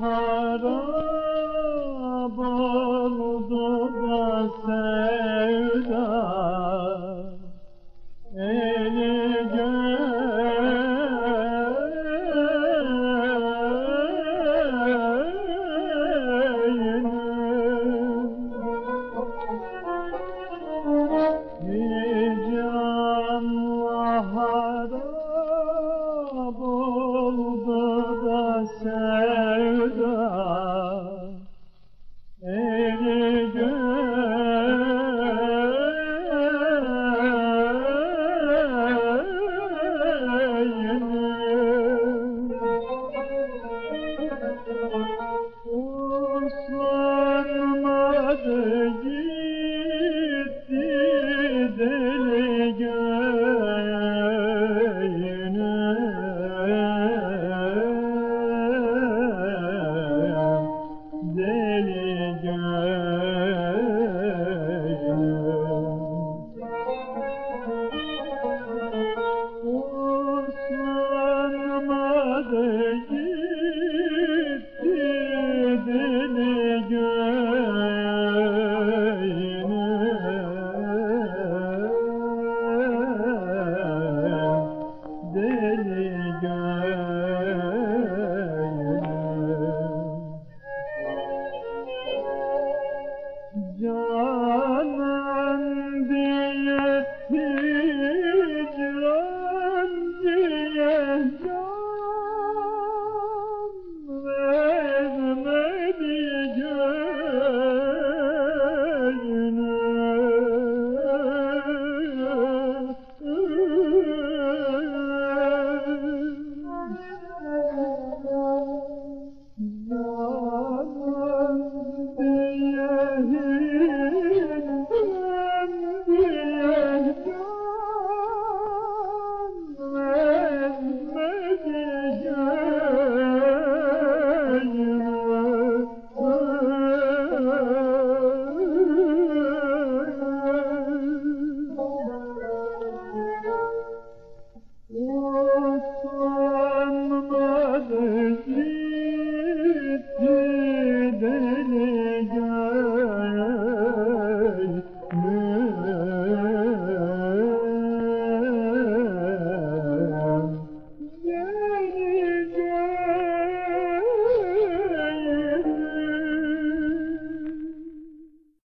Harab oldu da Sir.